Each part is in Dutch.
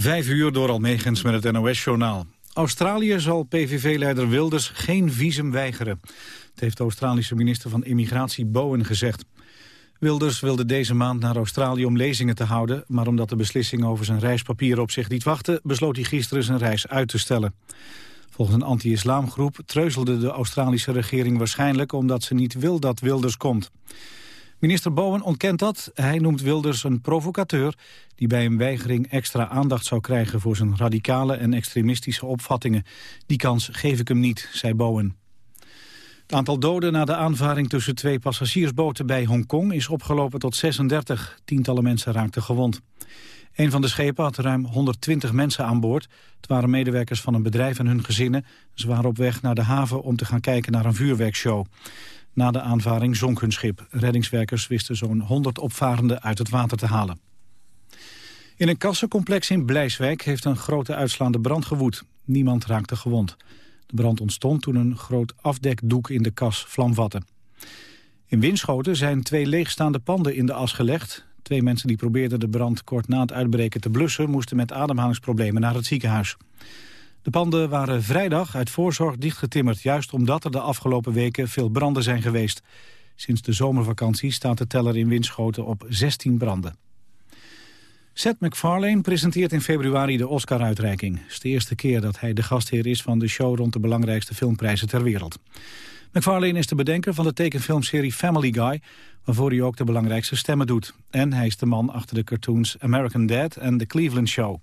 Vijf uur door Almegens met het NOS-journaal. Australië zal PVV-leider Wilders geen visum weigeren. Het heeft de Australische minister van Immigratie Bowen gezegd. Wilders wilde deze maand naar Australië om lezingen te houden... maar omdat de beslissing over zijn reispapieren op zich niet wachtte... besloot hij gisteren zijn reis uit te stellen. Volgens een anti-islamgroep treuzelde de Australische regering waarschijnlijk... omdat ze niet wil dat Wilders komt. Minister Bowen ontkent dat. Hij noemt Wilders een provocateur... die bij een weigering extra aandacht zou krijgen... voor zijn radicale en extremistische opvattingen. Die kans geef ik hem niet, zei Bowen. Het aantal doden na de aanvaring tussen twee passagiersboten bij Hongkong... is opgelopen tot 36. Tientallen mensen raakten gewond. Een van de schepen had ruim 120 mensen aan boord. Het waren medewerkers van een bedrijf en hun gezinnen. Ze waren op weg naar de haven om te gaan kijken naar een vuurwerkshow. Na de aanvaring zonk hun schip. Reddingswerkers wisten zo'n 100 opvarenden uit het water te halen. In een kassencomplex in Blijswijk heeft een grote uitslaande brand gewoed. Niemand raakte gewond. De brand ontstond toen een groot afdekdoek in de kas vlam vatte. In Winschoten zijn twee leegstaande panden in de as gelegd. Twee mensen die probeerden de brand kort na het uitbreken te blussen... moesten met ademhalingsproblemen naar het ziekenhuis. De panden waren vrijdag uit voorzorg dichtgetimmerd... juist omdat er de afgelopen weken veel branden zijn geweest. Sinds de zomervakantie staat de teller in Winschoten op 16 branden. Seth MacFarlane presenteert in februari de Oscar-uitreiking. Het is de eerste keer dat hij de gastheer is van de show... rond de belangrijkste filmprijzen ter wereld. McFarlane is de bedenker van de tekenfilmserie Family Guy... waarvoor hij ook de belangrijkste stemmen doet. En hij is de man achter de cartoons American Dad en The Cleveland Show.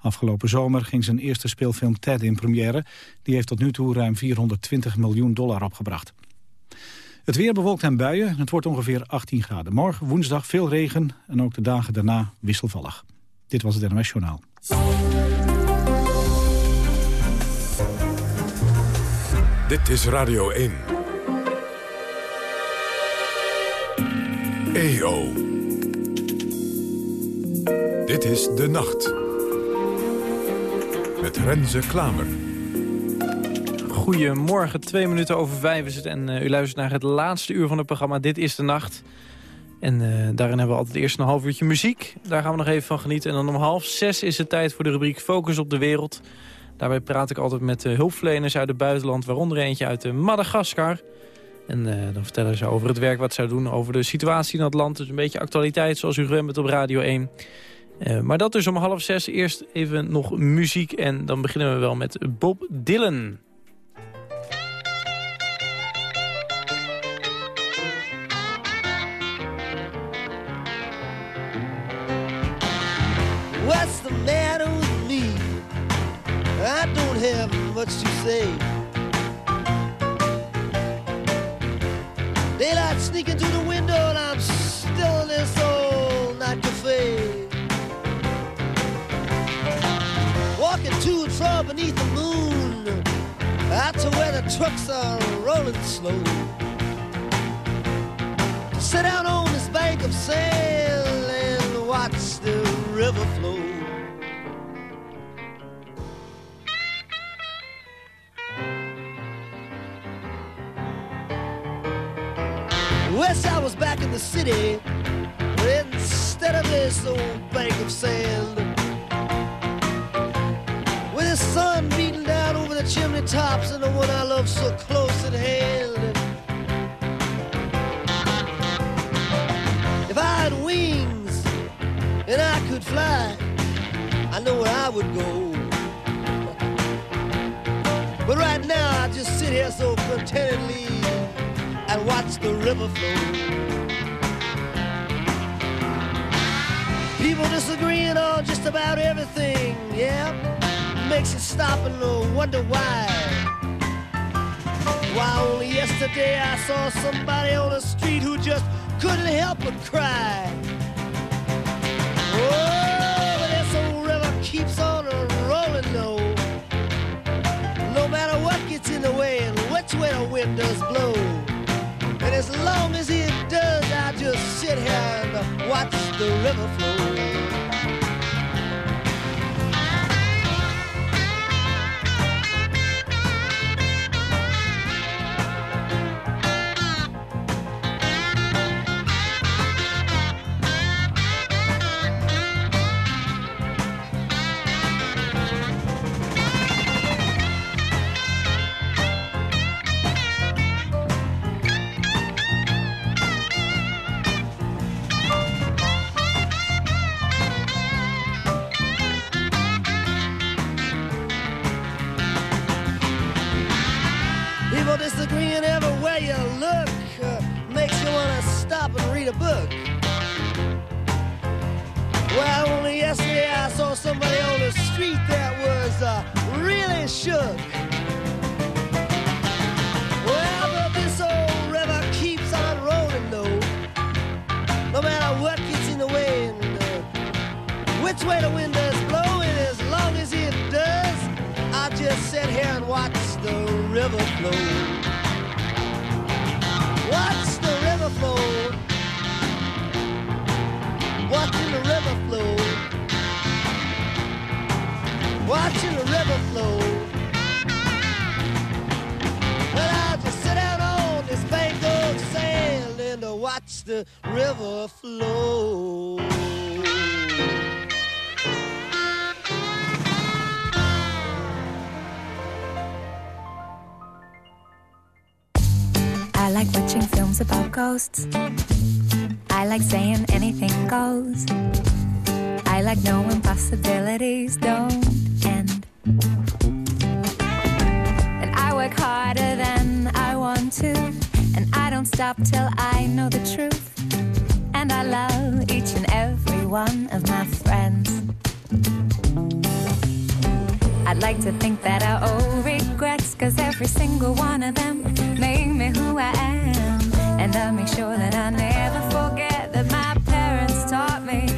Afgelopen zomer ging zijn eerste speelfilm Ted in première. Die heeft tot nu toe ruim 420 miljoen dollar opgebracht. Het weer bewolkt en buien. Het wordt ongeveer 18 graden. Morgen woensdag veel regen en ook de dagen daarna wisselvallig. Dit was het NOS Journaal. Dit is Radio 1. EO. Dit is De Nacht Renze Klamer. Goedemorgen, twee minuten over vijf is het en uh, u luistert naar het laatste uur van het programma Dit is de Nacht. En uh, daarin hebben we altijd eerst een half uurtje muziek. Daar gaan we nog even van genieten. En dan om half zes is het tijd voor de rubriek Focus op de Wereld. Daarbij praat ik altijd met uh, hulpverleners uit het buitenland, waaronder eentje uit Madagaskar. En dan vertellen ze over het werk wat ze doen, over de situatie in het land. Dus een beetje actualiteit, zoals u gewend bent op Radio 1. Uh, maar dat dus om half zes. Eerst even nog muziek en dan beginnen we wel met Bob Dylan. What's the matter with me? I don't have much to say. Daylight sneaking through the window and I'm still in this old from beneath the moon, out to where the trucks are rolling slow. To sit down on this bank of sand and watch the river flow. Wish I was back in the city instead of this old bank of sand tops and the one I love so close at hand. If I had wings and I could fly, I know where I would go. But right now I just sit here so contentedly and watch the river flow. People disagreeing on just about everything, yeah makes you stop and wonder why. Why only yesterday I saw somebody on the street who just couldn't help but cry. Oh, but this old river keeps on rolling though. No matter what gets in the way and which way the wind does blow. And as long as it does, I just sit here and watch the river flow. River flow. Watch the river flow. Watching the river flow. Watching the river flow. Well, I'll just sit out on this bank of sand and watch the river flow. Films about ghosts. I like saying anything goes. I like knowing possibilities don't end. And I work harder than I want to. And I don't stop till I know the truth. And I love each and every one of my friends. I'd like to think that I owe regrets, cause every single one of them made me who I am. And I make sure that I never forget that my parents taught me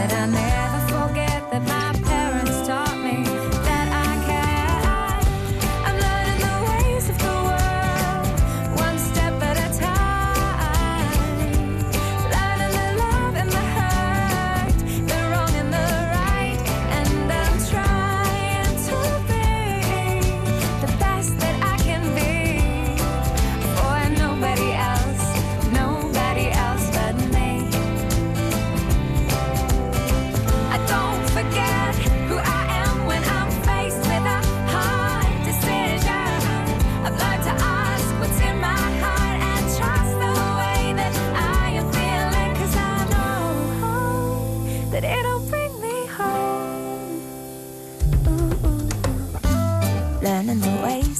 that I never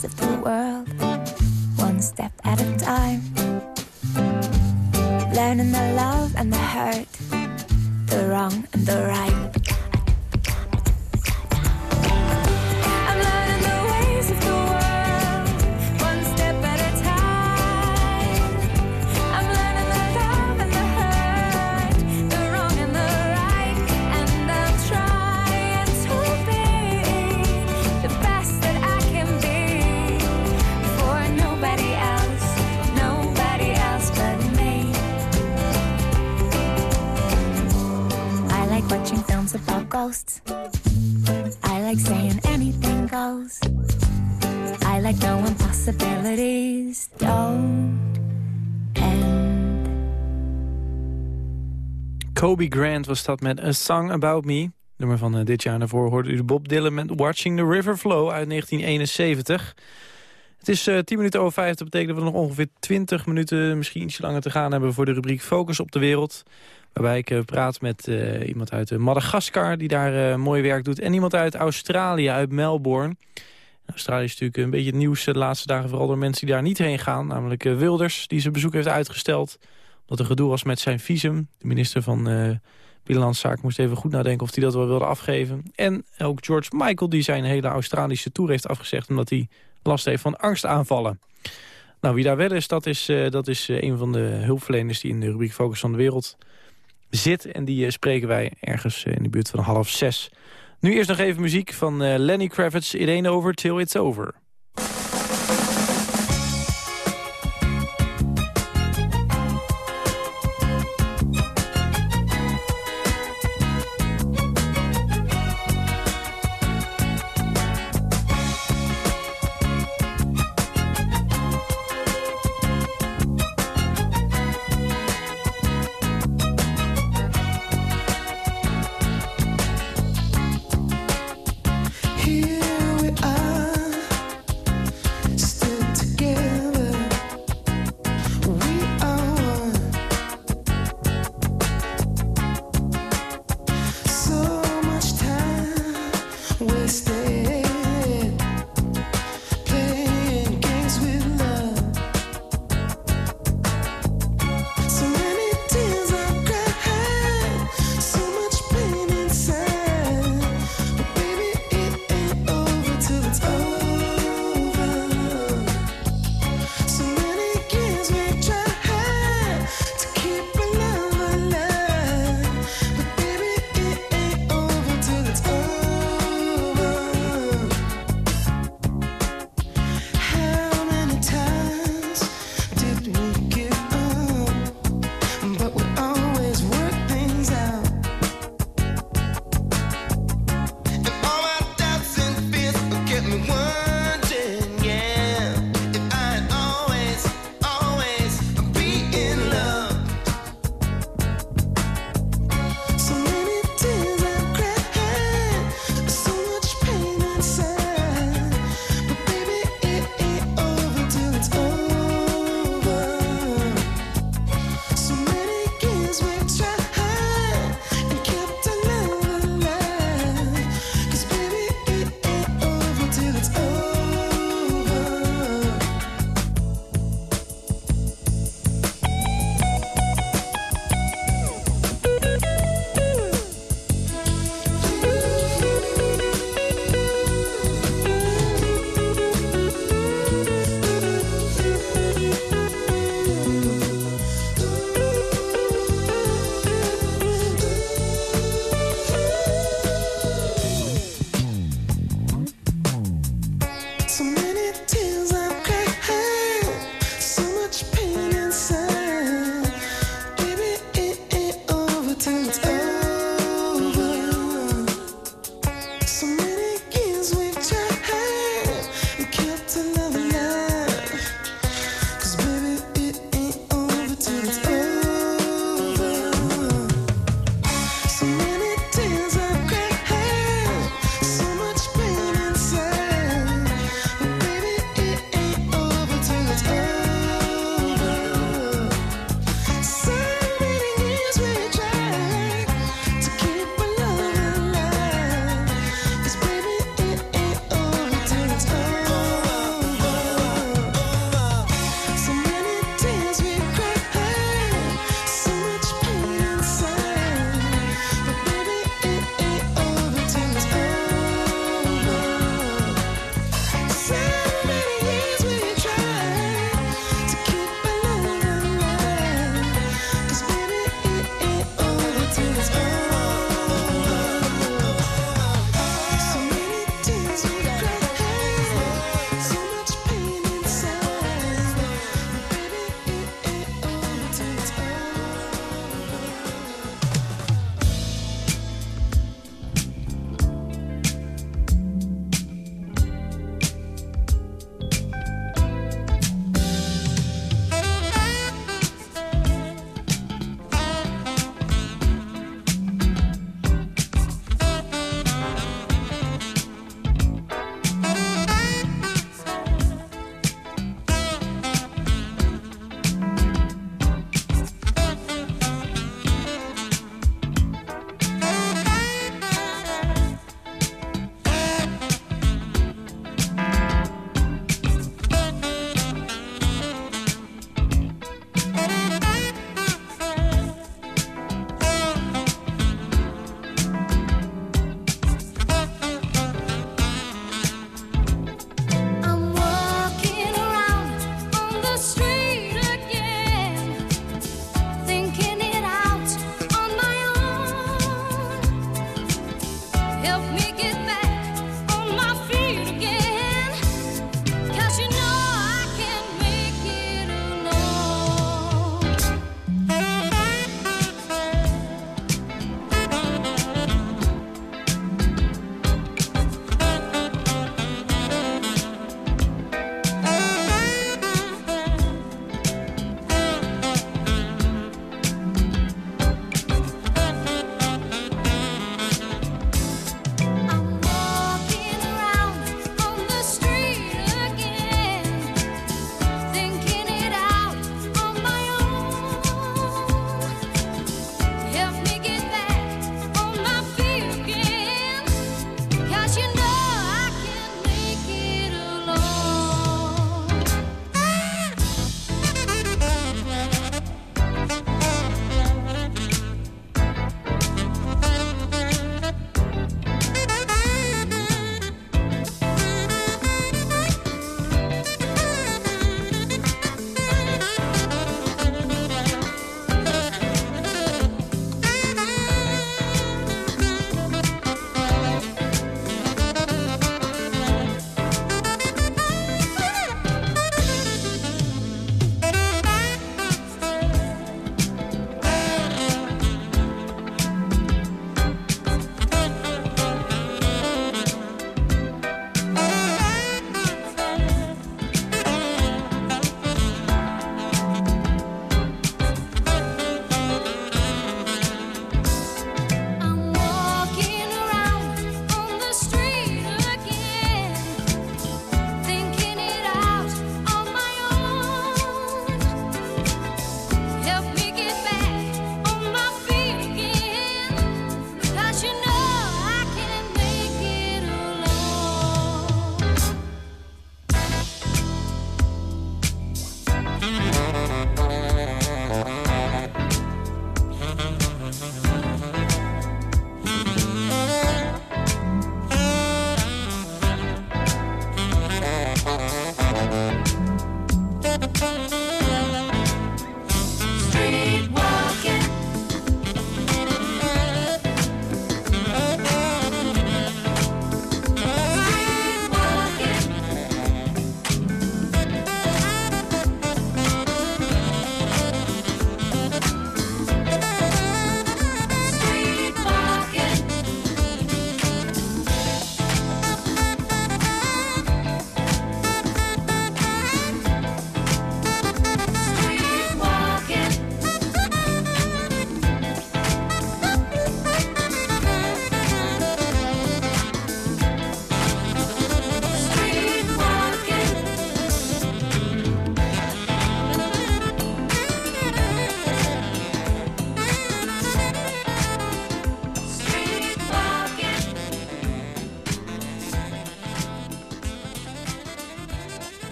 ways of the world, one step at a time. Learning the love and the hurt the wrong and the right. I like saying anything goes. I like knowing possibilities don't end. Kobe Grant was dat met A Song About Me. Nummer van eh, dit jaar. Hoorde u Bob Dylan met Watching the River Flow uit 1971. Het is eh 10 minuten over 5. Dat betekent dat we nog ongeveer 20 minuten, misschien ietsje langer te gaan hebben... voor de rubriek Focus op de Wereld. Waarbij ik eh, praat met eh, iemand uit eh, Madagaskar die daar eh, mooi werk doet. En iemand uit Australië, uit Melbourne. Australië is natuurlijk een beetje het nieuws de laatste dagen... vooral door mensen die daar niet heen gaan. Namelijk Wilders, die zijn bezoek heeft uitgesteld. Omdat er gedoe was met zijn visum. De minister van Binnenlandse Zaken moest even goed nadenken... of hij dat wel wilde afgeven. En ook George Michael, die zijn hele Australische tour heeft afgezegd... omdat hij last heeft van angstaanvallen. Nou, wie daar wel is, dat is, uh, dat is uh, een van de hulpverleners... die in de rubriek Focus van de Wereld zit. En die uh, spreken wij ergens in de buurt van half zes. Nu eerst nog even muziek van Lenny Kravitz. It ain't over till it's over.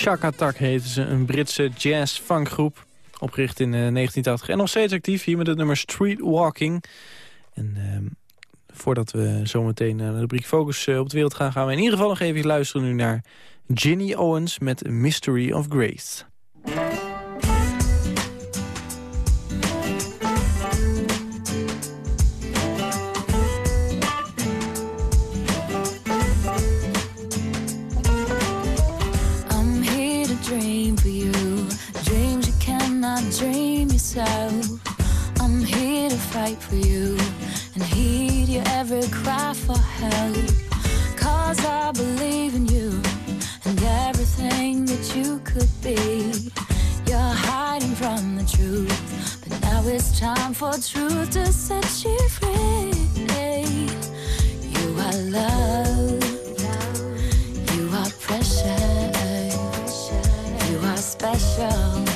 Shakatak heette ze, een Britse jazz-funkgroep. Opgericht in 1980 eh, en nog steeds actief. Hier met het nummer Streetwalking. En uh, voordat we zometeen naar de rubriek Focus uh, op de wereld gaan... gaan we in ieder geval nog even luisteren nu naar Ginny Owens met Mystery of Grace. For you and heed your every cry for help. Cause I believe in you and everything that you could be. You're hiding from the truth, but now it's time for truth to set you free. You are love, you are precious, you are special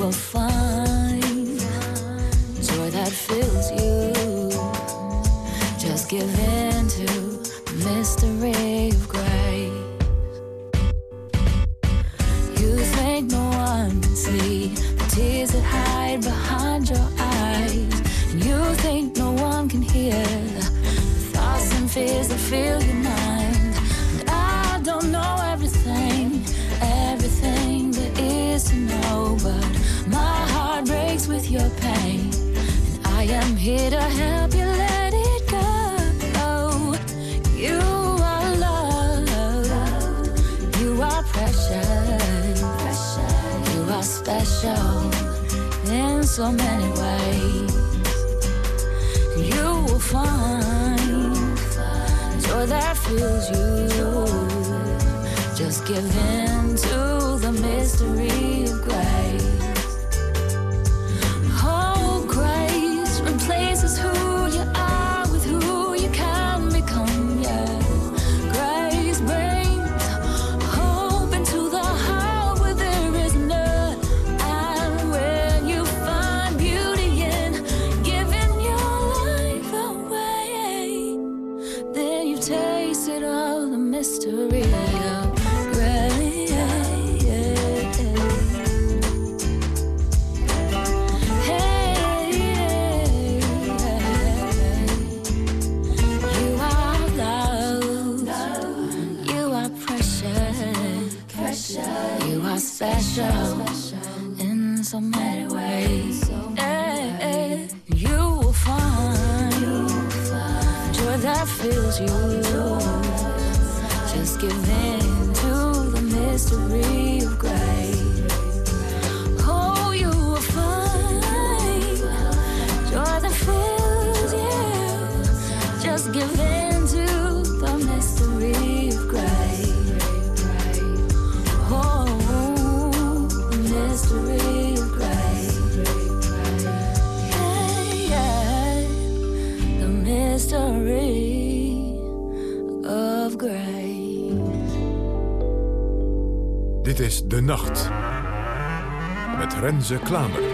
will find joy that fills you. Just give in to the mystery of grace. You think no one can see the tears that hide behind your eyes, and you think no one can hear the thoughts and fears that fill your pain. And I am here to help you let it go. You are loved, you are precious, you are special in so many ways. You will find joy that fills you. Just give in to the mystery of grace. De Nacht. Met Renze Klamer.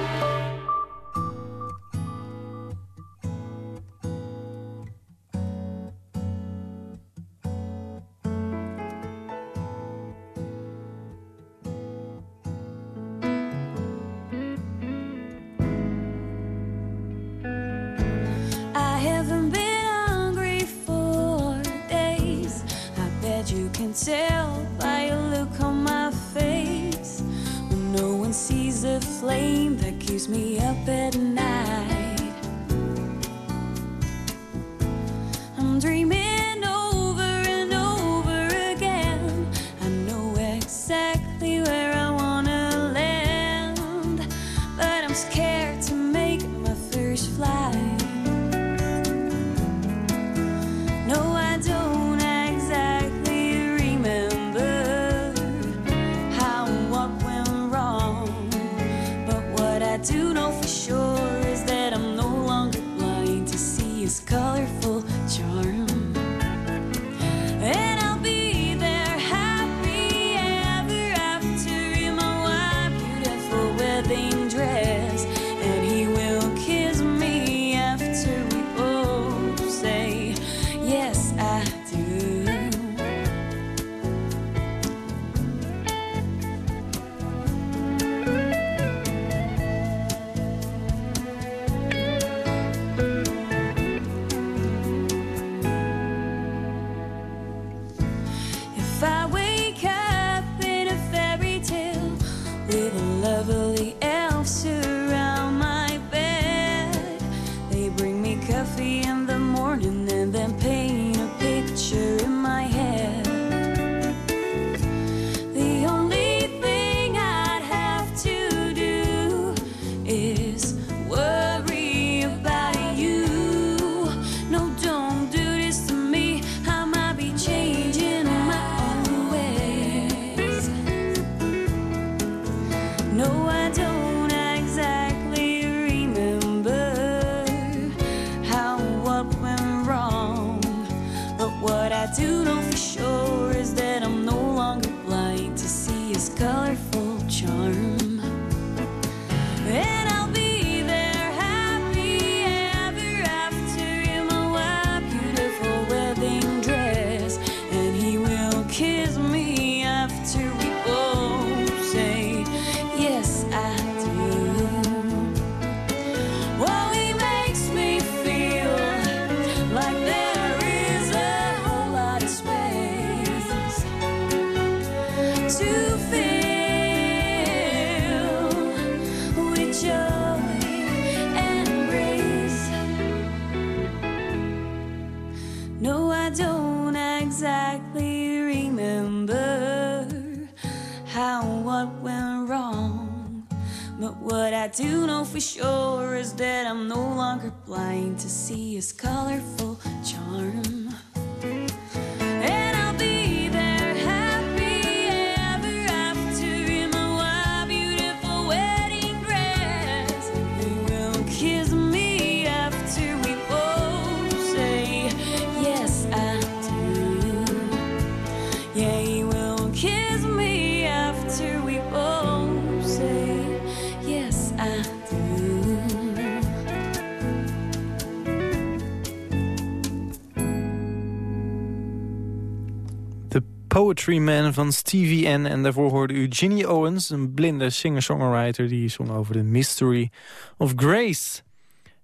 Poetry Man van Stevie N. En daarvoor hoorde u Ginny Owens, een blinde singer-songwriter... die zong over de Mystery of Grace.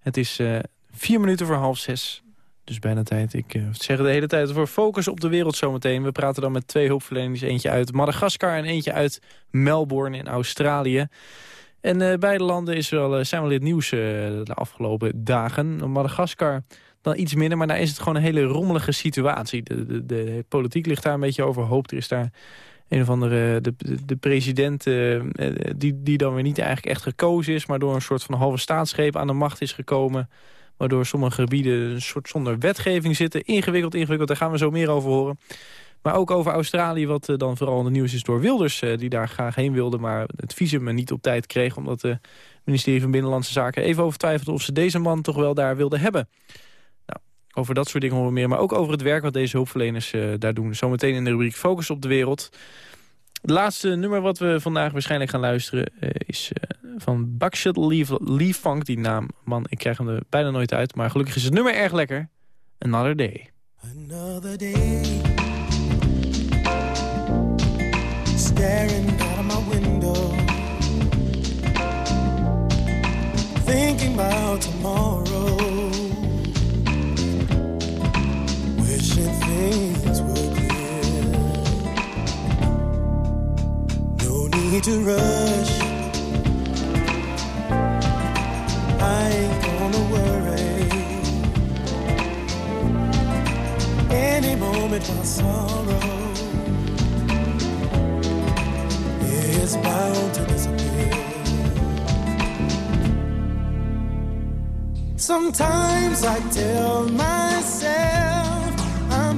Het is uh, vier minuten voor half zes. Dus bijna tijd. Ik uh, zeg de hele tijd voor focus op de wereld zometeen. We praten dan met twee hulpverleners. Eentje uit Madagaskar en eentje uit Melbourne in Australië. En uh, beide landen is wel, zijn wel in het nieuws de afgelopen dagen. Madagaskar dan iets minder. Maar daar is het gewoon een hele rommelige situatie. De, de, de politiek ligt daar een beetje overhoop. Er is daar een of andere de, de, de president uh, die, die dan weer niet eigenlijk echt gekozen is... maar door een soort van halve staatsgreep aan de macht is gekomen... waardoor sommige gebieden een soort zonder wetgeving zitten. Ingewikkeld, ingewikkeld, daar gaan we zo meer over horen. Maar ook over Australië, wat uh, dan vooral in het nieuws is door Wilders... Die daar graag heen wilde, maar het visum niet op tijd kreeg... omdat het ministerie van Binnenlandse Zaken even over twijfelde... of ze deze man toch wel daar wilden hebben. Over dat soort dingen horen we meer. Maar ook over het werk wat deze hulpverleners uh, daar doen. Zometeen in de rubriek Focus op de Wereld. Het laatste nummer wat we vandaag waarschijnlijk gaan luisteren... Uh, is uh, van Buckshot Lee, Funk. Die naam, man, ik krijg hem er bijna nooit uit. Maar gelukkig is het nummer erg lekker. Another Day. Another day Staring out my window Thinking about tomorrow things were clear. No need to rush. I ain't gonna worry. Any moment my sorrow is bound to disappear. Sometimes I tell myself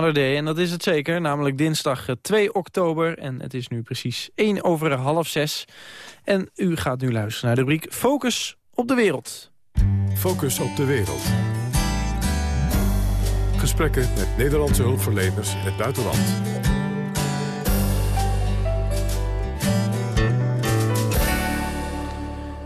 Another day, en dat is het zeker. Namelijk dinsdag 2 eh, oktober. En het is nu precies 1 over half 6. En u gaat nu luisteren naar de rubriek Focus op de Wereld. Focus op de Wereld. Gesprekken met Nederlandse hulpverleners in het buitenland.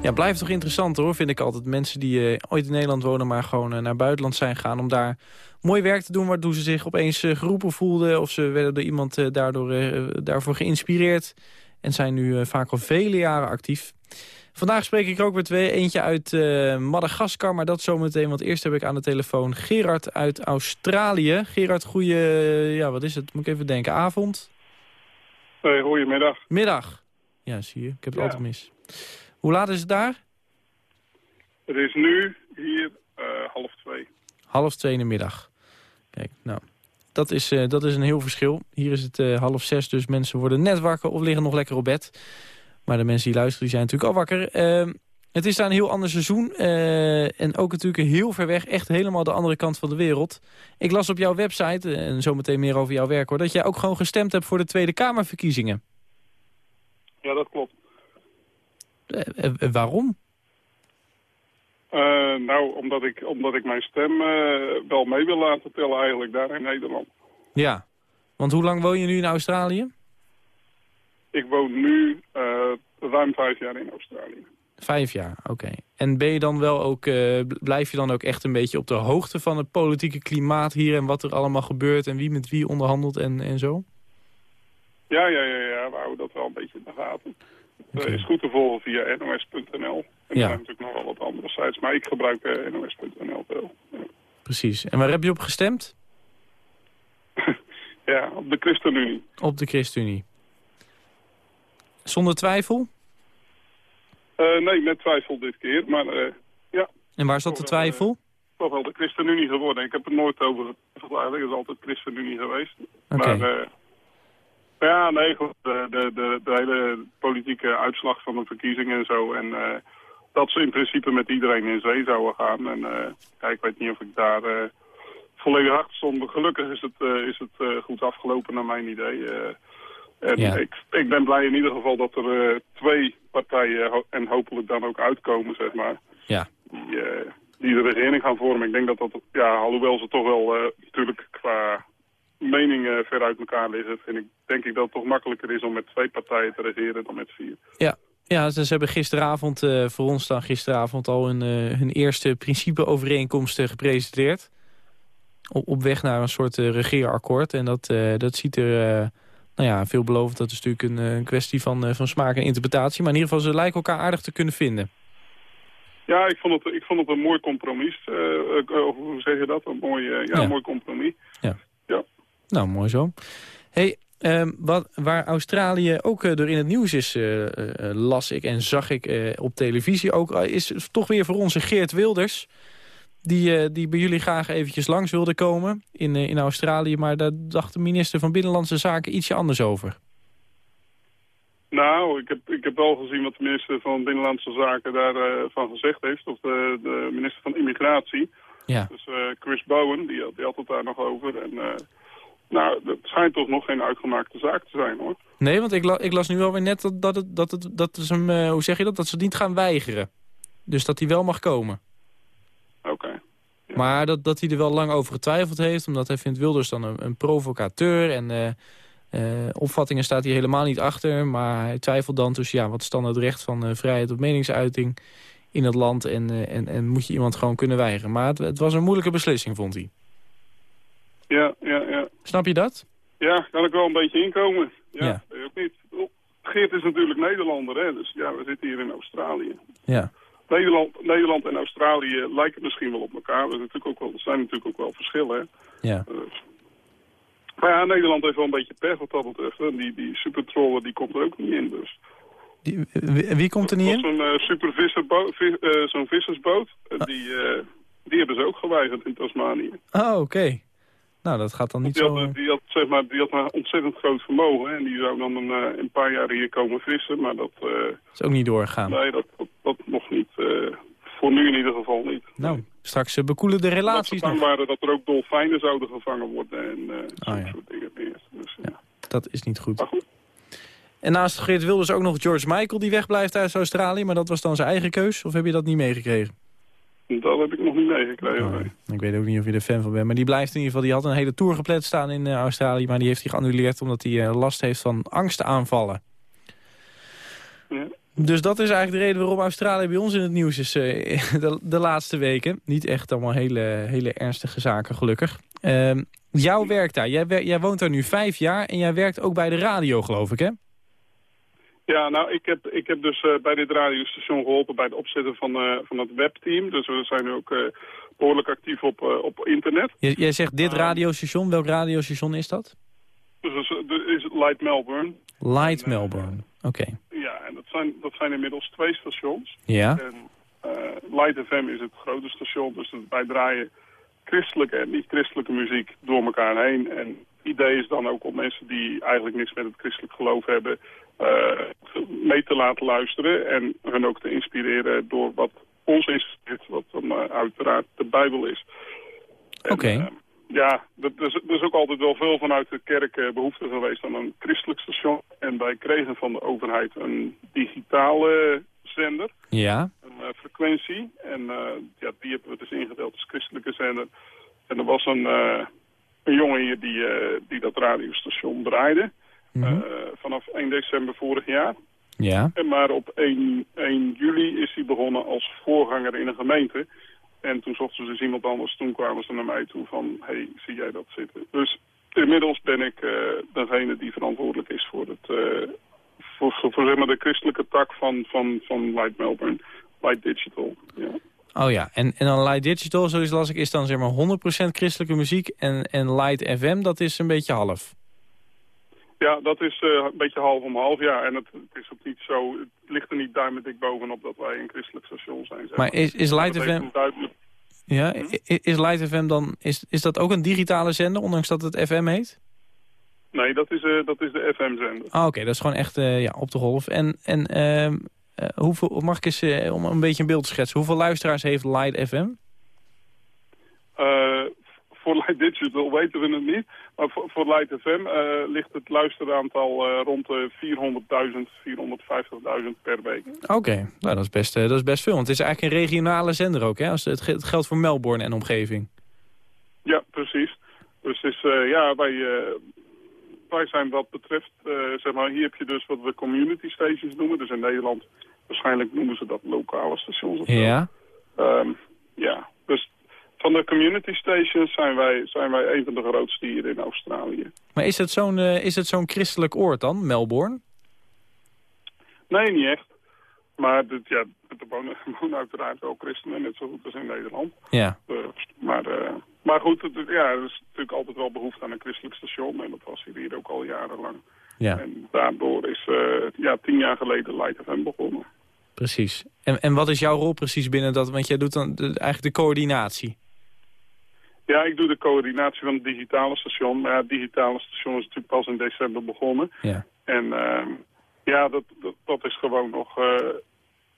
Ja, blijft toch interessant hoor, vind ik altijd. Mensen die uh, ooit in Nederland wonen, maar gewoon uh, naar buitenland zijn gaan... om daar mooi werk te doen, waardoor ze zich opeens uh, geroepen voelden... of ze werden door iemand daardoor, daarvoor geïnspireerd... en zijn nu vaak al vele jaren actief. Vandaag spreek ik ook weer twee. Eentje uit Madagaskar, maar dat zometeen. Want eerst heb ik aan de telefoon Gerard uit Australië. Gerard, goeie, ja wat is het, moet ik even denken, avond? Hey, goedemiddag. Middag. Ja, zie je, ik heb het altijd mis. Hoe laat is het daar? Het is nu hier uh, half twee. Half twee in de middag. Kijk, nou, dat is, uh, dat is een heel verschil. Hier is het uh, half zes, dus mensen worden net wakker of liggen nog lekker op bed. Maar de mensen die luisteren, die zijn natuurlijk al wakker. Ehm, het is daar een heel ander seizoen. en ook natuurlijk heel ver weg, echt helemaal de andere kant van de wereld. Ik las op jouw website, en zometeen meer over jouw werk hoor... dat jij ook gewoon gestemd hebt voor de Tweede Kamerverkiezingen. Ja, dat klopt. Uh, waarom? Uh, nou, omdat ik, omdat ik mijn stem wel mee wil laten tellen eigenlijk daar in Nederland. Ja, want hoe lang woon je nu in Australië? Ik woon nu ruim vijf jaar in Australië. Vijf jaar, oké. En ben je dan wel ook, blijf je dan ook echt een beetje op de hoogte van het politieke klimaat hier... en wat er allemaal gebeurt en wie met wie onderhandelt en, en zo? Ja, ja, ja, ja, we houden dat wel een beetje in de gaten. Okay. is goed te volgen via nos.nl. En ja. er zijn natuurlijk nog wel wat andere sites, maar ik gebruik uh, nos.nl veel. Ja. Precies. En waar heb je op gestemd? ja, op de ChristenUnie. Op de ChristenUnie. Zonder twijfel? Uh, nee, met twijfel dit keer, maar uh, ja. En waar zat de twijfel? toch wel de ChristenUnie geworden. Ik heb het nooit over verklaard. Het is altijd ChristenUnie geweest. Okay. Maar ja, nee, goed. De, de, de, hele politieke uitslag van de verkiezingen en zo. En uh, dat ze in principe met iedereen in zee zouden gaan. En uh, ja, ik weet niet of ik daar uh, volledig achter stond. Gelukkig is het, is het goed afgelopen naar mijn idee. en ja. ik, ik ben blij in ieder geval dat er twee partijen ho en hopelijk dan ook uitkomen, zeg maar. Ja. Die, die de regering gaan vormen. Ik denk dat dat, ja, alhoewel ze toch wel natuurlijk qua meningen ver uit elkaar liggen, vind ik, denk ik dat het toch makkelijker is om met twee partijen te regeren dan met vier. Ja, ja ze hebben gisteravond, uh, voor ons dan gisteravond al hun, uh, hun eerste principeovereenkomsten gepresenteerd. Op, op weg naar een soort uh, regeerakkoord. En dat, dat ziet er nou ja, veelbelovend. Dat is natuurlijk een, een kwestie van, van smaak en interpretatie. Maar in ieder geval, ze lijken elkaar aardig te kunnen vinden. Ja, ik vond het, ik vond het een mooi compromis. hoe zeg je dat? Een mooi, ja, ja. mooi compromis. Ja. ja. Nou, mooi zo. Hey, uh, wat, waar Australië ook uh, door in het nieuws is, uh, las ik en zag ik op televisie ook... is toch weer voor onze Geert Wilders... Die, die bij jullie graag eventjes langs wilde komen in, in Australië... maar daar dacht de minister van Binnenlandse Zaken ietsje anders over. Nou, ik heb, ik heb wel gezien wat de minister van Binnenlandse Zaken daarvan van gezegd heeft. Of de, de minister van Immigratie. Ja. Dus Chris Bowen, die, die had het daar nog over. En nou, dat schijnt toch nog geen uitgemaakte zaak te zijn, hoor. Nee, want ik, la ik las nu alweer net dat, dat, het, dat, het, dat ze hem, uh, hoe zeg je dat, dat ze het niet gaan weigeren. Dus dat hij wel mag komen. Oké. Okay. Ja. Maar dat, dat hij er wel lang over getwijfeld heeft, omdat hij vindt Wilders dan een, een provocateur. En uh, uh, opvattingen staat hij helemaal niet achter. Maar hij twijfelt dan tussen, ja, wat is dan het recht van vrijheid op meningsuiting in het land. En, en, en moet je iemand gewoon kunnen weigeren. Maar het, het was een moeilijke beslissing, vond hij. Ja, ja, ja. Snap je dat? Ja, kan ik wel een beetje inkomen. Ja, ja. ook niet. Geert is natuurlijk Nederlander, hè. Dus ja, we zitten hier in Australië. Ja. Nederland, Nederland en Australië lijken misschien wel op elkaar. Er zijn natuurlijk ook wel, er zijn natuurlijk ook wel verschillen, hè. Ja. Dus. Maar ja, Nederland heeft wel een beetje pech wat dat betreft. Hè. Die, die supertroller die komt er ook niet in, dus... Die, wie, komt er niet in? Zo'n uh, super visserboot, uh, zo'n vissersboot. Ah. die, die hebben ze ook geweigerd in Tasmanië. Oh, oké. Nou, dat gaat dan niet die zo... Had, die, had, zeg maar, die had een ontzettend groot vermogen. Hè, en die zou dan een, een paar jaar hier komen vissen. Maar dat... is ook niet doorgegaan. Nee, dat, dat, dat nog niet. voor nu in ieder geval niet. Nou, straks bekoelen de relaties nog. waren dat er ook dolfijnen zouden gevangen worden. En uh, soort dingen meer. Dus, ja, dat is niet goed. Maar goed. En naast Geert Wilders ook nog George Michael die wegblijft uit Australië. Maar dat was dan zijn eigen keus? Of heb je dat niet meegekregen? Dat heb ik nog niet meegekregen, Ik weet ook niet of je er fan van bent. Maar die blijft in ieder geval. Die had een hele tour gepland staan in uh, Australië. Maar die heeft hij geannuleerd omdat hij uh, last heeft van angstaanvallen. Ja. Dus dat is eigenlijk de reden waarom Australië bij ons in het nieuws is uh, de, de, laatste weken. Niet echt allemaal hele, hele ernstige zaken, gelukkig. Uh, jouw werk daar, jij, jij, woont daar nu vijf jaar en jij werkt ook bij de radio, geloof ik, hè? Ja, nou, ik heb, ik heb dus uh, bij dit radiostation geholpen bij het opzetten van, uh, van het webteam. Dus we zijn ook uh, behoorlijk actief op, op internet. jij zegt dit radiostation, welk radiostation is dat? Dus is het Light Melbourne. Light Melbourne, oké. Ja, en dat zijn, dat zijn inmiddels twee stations. Ja. En, Light FM is het grote station, dus wij draaien christelijke en niet-christelijke muziek door elkaar heen. En het idee is dan ook om mensen die eigenlijk niks met het christelijk geloof hebben... Uh, mee te laten luisteren en hen ook te inspireren door wat ons is, wat dan uh, uiteraard de Bijbel is. Oké. Okay. Uh, ja, er is, er is ook altijd wel veel vanuit de kerk behoefte geweest aan een christelijk station. En wij kregen van de overheid een digitale zender. Ja. Een frequentie. En ja, die hebben we dus ingedeeld als christelijke zender. En er was een, een jongen hier die, die dat radiostation draaide. Mm -hmm. vanaf 1 december vorig jaar. Ja. En maar op 1, 1 juli is hij begonnen als voorganger in een gemeente. En toen zochten ze dus iemand anders. Toen kwamen ze naar mij toe van, hey, zie jij dat zitten? Dus inmiddels ben ik uh, degene die verantwoordelijk is voor, het, uh, voor, voor, voor, zeg maar de christelijke tak van, van, van Light Melbourne, Light Digital. Ja. Oh ja, en, en dan Light Digital, zoals las ik, is dan zeg maar 100% christelijke muziek. En, en Light FM, dat is een beetje half. Ja, dat is uh, een beetje half om half, ja. En het, het, is ook niet zo, het ligt er niet duimendik bovenop dat wij een christelijk station zijn. Zeg maar. is, is Light FM... Ja, hm? is Light FM dan, is, is dat ook een digitale zender, ondanks dat het FM heet? Nee, dat is, uh, dat is de FM-zender. Ah, oké, dat is gewoon echt uh, ja, op de golf. En, en uh, hoeveel, mag ik eens, om een beetje een beeld te schetsen, hoeveel luisteraars heeft Light FM? Voor Light Digital weten we het niet. Maar voor, voor Light FM uh, ligt het luisteraantal uh, rond de 400.000, 450.000 per week. Oké, nou, dat, is best, uh, dat is best veel. Want het is eigenlijk een regionale zender ook, hè? Als het, het geldt voor Melbourne en omgeving. Ja, precies. Dus is, ja, wij, wij zijn wat betreft, zeg maar, hier heb je dus wat we community stations noemen. Dus in Nederland waarschijnlijk noemen ze dat lokale stations of Ja. Um, ja, dus van de community stations zijn wij, zijn wij een van de grootste hier in Australië. Maar is het zo'n uh, is het zo'n christelijk oord dan, Melbourne? Nee, niet echt. Maar dit, ja, er wonen, wonen uiteraard ook christenen, net zo goed als in Nederland. Ja. Uh, maar, uh, maar goed, het, ja, er is natuurlijk altijd wel behoefte aan een christelijk station. En dat was hier ook al jarenlang. Ja. En daardoor is ja, tien jaar geleden Light FM begonnen. Precies. En, en wat is jouw rol precies binnen dat? Want jij doet dan de, eigenlijk de coördinatie. Ja, ik doe de coördinatie van het digitale station. Maar ja, het digitale station is natuurlijk pas in december begonnen. Ja. En uh, ja, dat, dat, dat, is gewoon nog... Uh,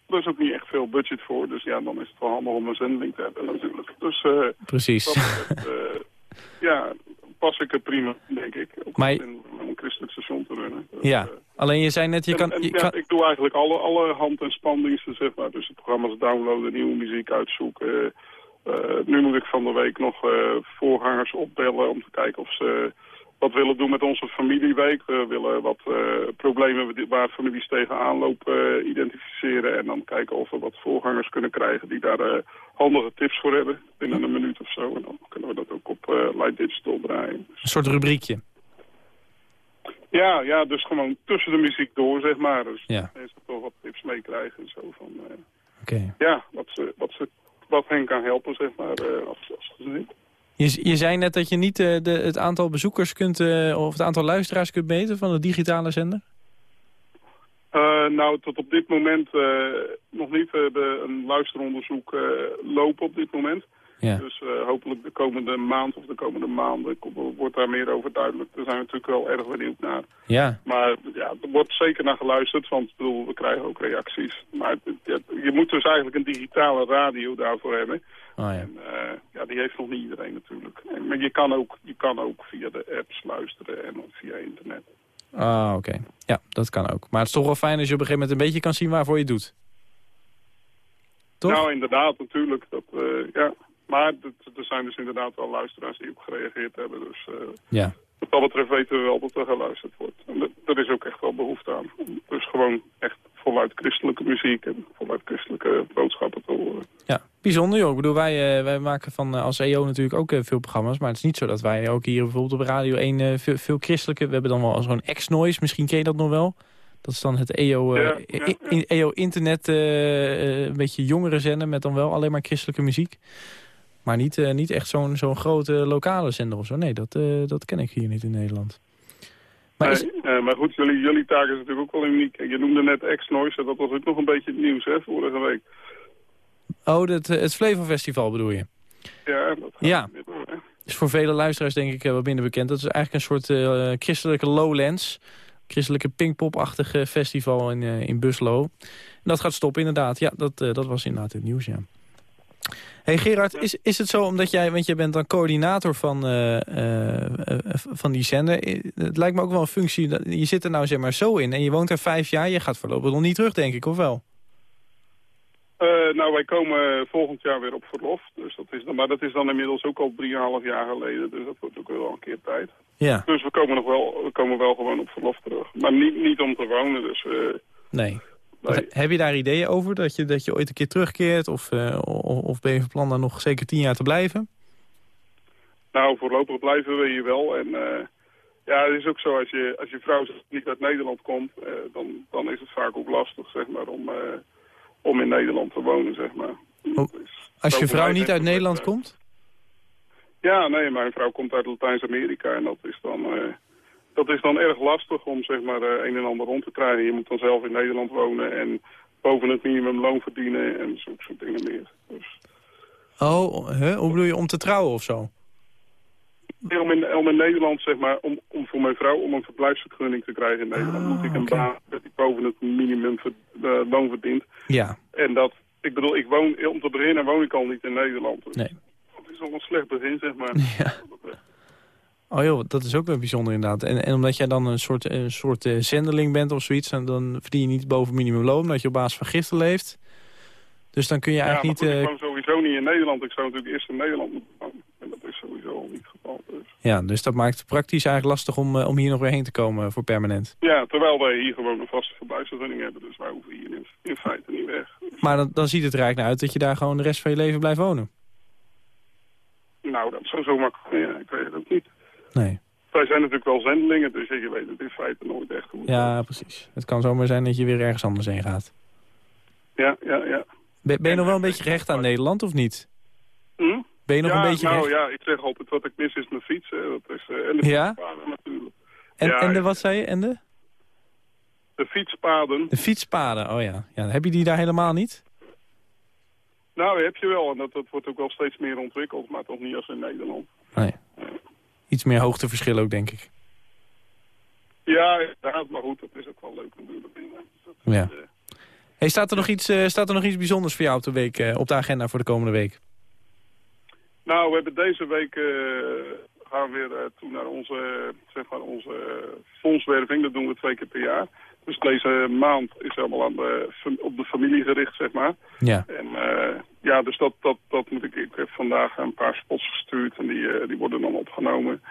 er is ook niet echt veel budget voor. Dus ja, dan is het wel handig om een zending te hebben natuurlijk. Dus, uh, Precies. Dat, ja, pas ik er prima, denk ik. Ook maar... in, om een christelijk station te runnen. Dus, ja, alleen je zei net... Je en, kan, en, ja, kan... Ik doe eigenlijk alle, alle hand- en spandiensten, zeg maar. Dus de programma's downloaden, nieuwe muziek uitzoeken... Uh, nu moet ik van de week nog uh, voorgangers opbellen om te kijken of ze wat willen doen met onze familieweek. We willen wat uh, problemen waar families tegenaan lopen identificeren. En dan kijken of we wat voorgangers kunnen krijgen die daar handige tips voor hebben binnen een minuut of zo. En dan kunnen we dat ook op Light Digital draaien. Een soort rubriekje. Ja, ja, dus gewoon tussen de muziek door, zeg maar. Dus ja. mensen toch wat tips meekrijgen en zo van... Okay. Ja, wat ze, wat ze wat hen kan helpen, zeg maar, uh, als, als gezin. Je, je zei net dat je niet uh, de, het aantal bezoekers kunt, uh, of het aantal luisteraars kunt meten van de digitale zender? nou, tot op dit moment nog niet. We hebben een luisteronderzoek lopen op dit moment. Ja. Dus hopelijk de komende maand of de komende maanden wordt daar meer over duidelijk. Daar zijn we natuurlijk wel erg benieuwd naar. Ja. Maar ja, er wordt zeker naar geluisterd, want bedoel, we krijgen ook reacties. Maar je moet dus eigenlijk een digitale radio daarvoor hebben. Oh, ja. En, ja, die heeft nog niet iedereen natuurlijk. En, maar je kan, ook, je kan ook via de apps luisteren en via internet. Ah, oké. Ja, dat kan ook. Maar het is toch wel fijn als je op een gegeven moment een beetje kan zien waarvoor je het doet. Toch? Nou, inderdaad, natuurlijk. Dat, ja. Maar er zijn dus inderdaad wel luisteraars die op gereageerd hebben. Dus uh, ja. wat dat betreft weten we wel dat er geluisterd wordt. En er is ook echt wel behoefte aan. Dus gewoon echt voluit christelijke muziek en voluit christelijke boodschappen te horen. Ja, bijzonder joh. Ik bedoel, wij, uh, wij maken van uh, als EO natuurlijk ook veel programma's. Maar het is niet zo dat wij ook hier bijvoorbeeld op Radio 1 veel, veel christelijke... We hebben dan wel zo'n X-Noise, misschien ken je dat nog wel... Dat is dan het EO, ja, ja, EO Internet, een beetje jongere zender met dan wel alleen maar christelijke muziek. Maar niet, uh, niet echt zo'n zo'n grote lokale zender of zo. Nee, dat, uh, dat ken ik hier niet in Nederland. Maar, is... nee, maar goed, jullie, jullie taak is natuurlijk ook wel uniek. Je noemde net X-Noise, dat was ook nog een beetje het nieuws, hè, vorige week. Oh, het, het Flevo Festival bedoel je? Ja, dat ja. is voor vele luisteraars denk ik wat minder bekend. Dat is eigenlijk een soort uh, christelijke lowlands. Christelijke pinkpop-achtige festival in, in Buslo. En dat gaat stoppen inderdaad. Ja, dat, dat was inderdaad het nieuws, ja hey Gerard, is, is het zo omdat jij, want jij bent dan coördinator van, uh, uh, van die zender. Het lijkt me ook wel een functie, dat, je zit er nou zeg maar zo in en je woont er vijf jaar. Je gaat voorlopig nog niet terug, denk ik, of wel? nou, wij komen volgend jaar weer op verlof. Dus dat is dan, maar dat is dan inmiddels ook al drieënhalf jaar geleden. Dus dat wordt ook wel een keer tijd. Ja. Dus we komen, nog wel, we komen wel gewoon op verlof terug. Maar niet, niet om te wonen, dus... nee. Heb je daar ideeën over, dat je, dat je ooit een keer terugkeert? Of, uh, of ben je van plan daar nog zeker tien jaar te blijven? Nou, voorlopig blijven we hier wel. En uh, ja, het is ook zo, als je, als je vrouw niet uit Nederland komt... Uh, dan, dan is het vaak ook lastig, zeg maar, om, om in Nederland te wonen, zeg maar. Oh, als je vrouw niet uit Nederland komt? Ja, nee, mijn vrouw komt uit Latijns-Amerika en dat is dan dat is dan erg lastig om zeg maar uh, een en ander rond te krijgen. Je moet dan zelf in Nederland wonen en boven het minimumloon verdienen en zulke soort dingen meer. Dus... Oh, huh? hoe bedoel je, om te trouwen of zo? om, in, om in Nederland, zeg maar, om, om voor mijn vrouw om een verblijfsvergunning te krijgen in Nederland, ah, moet ik een okay. baan die boven het minimumloon uh, verdient. Ja. En dat, ik bedoel, ik woon, om te beginnen woon ik al niet in Nederland. Dus nee. Dat is al een slecht begin, zeg maar. Ja. Oh joh, dat is ook wel bijzonder inderdaad. En, en omdat jij dan een soort, een soort uh, zendeling bent of zoiets... En dan verdien je niet boven minimumloon, omdat je op basis van giften leeft. Dus dan kun je eigenlijk niet... Uh... ik woon sowieso niet in Nederland. Ik zou natuurlijk eerst in Nederland moeten. En dat is sowieso al niet het geval. Dus. Ja, dus dat maakt het praktisch eigenlijk lastig om, uh, om hier nog weer heen te komen voor permanent. Ja, terwijl wij hier gewoon een vaste verblijfsvergunning hebben. Dus wij hoeven hier in, in feite niet weg. Dus. Maar dan, dan ziet het er eigenlijk naar uit dat je daar gewoon de rest van je leven blijft wonen. Nou, dat zou zo makkelijk. Ja, ik weet het ook niet. Nee. Wij zijn natuurlijk wel zendelingen, dus je weet het in feite nooit echt hoe Ja, precies. Het kan zomaar zijn dat je weer ergens anders heen gaat. Ja, ja, ja. Ben, ben je nog wel een beetje gehecht aan Nederland, of niet? Hm? Ben je nog ja, een beetje nou, recht? ja, ik zeg altijd wat ik mis is mijn fiets. Hè. Dat is, uh, en de ja? fietspaden natuurlijk. En, ja, en de, wat zei je, en de? De fietspaden. De fietspaden, oh ja. ja. Heb je die daar helemaal niet? Nou, heb je wel. En dat, dat wordt ook wel steeds meer ontwikkeld, maar toch niet als in Nederland. Nee. Iets meer hoogteverschil ook, denk ik. Ja, inderdaad, maar goed, dat is ook wel leuk natuurlijk. Ja. Uh... Hey, staat, er nog iets, uh, staat er nog iets bijzonders voor jou op de, week, uh, op de agenda voor de komende week? Nou, we hebben deze week gaan we weer toe naar onze, zeg maar onze fondswerving. Dat doen we twee keer per jaar. Dus deze maand is helemaal aan de, op de familie gericht, zeg maar. Ja. En ja, dus dat, dat, dat moet ik. Ik heb vandaag een paar spots gestuurd en die, die worden dan opgenomen.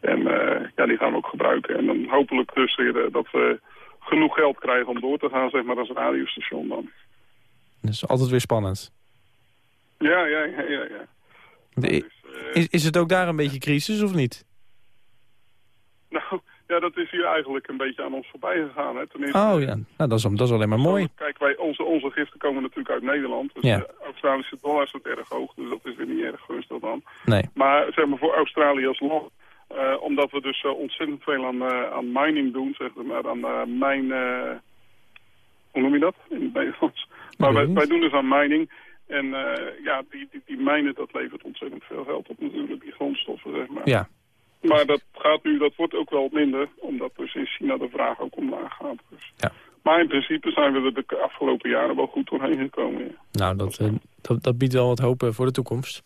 En uh, ja, die gaan we ook gebruiken. En dan hopelijk dus weer dat we genoeg geld krijgen om door te gaan, zeg maar, als radiostation dan. Dus altijd weer spannend. Ja, ja, ja, ja. ja. De, is, uh, is, is het ook daar een beetje crisis of niet? Nou, ja, dat is hier eigenlijk een beetje aan ons voorbij gegaan. Hè. Tenminste, oh ja, nou, dat, is, dat is alleen maar mooi. Kijk, wij, onze, onze giften komen natuurlijk uit Nederland. Dus ja. de Australische dollar is erg hoog, dus dat is weer niet erg gunstig dan. Nee. Maar zeg maar voor Australië als land uh, omdat we dus uh, ontzettend veel aan, uh, aan mining doen, zeg maar, aan mijn hoe noem je dat in het Nederlands? Maar wij, wij doen dus aan mining. En ja, die, die, die mijnen, dat levert ontzettend veel geld op natuurlijk, die grondstoffen, zeg maar. Ja. Maar dat gaat nu, dat wordt ook wel minder, omdat dus in China de vraag ook omlaag gaat. Dus. Ja. Maar in principe zijn we er de afgelopen jaren wel goed doorheen gekomen. Ja. Nou, dat, dat, dat, biedt wel wat hoop voor de toekomst.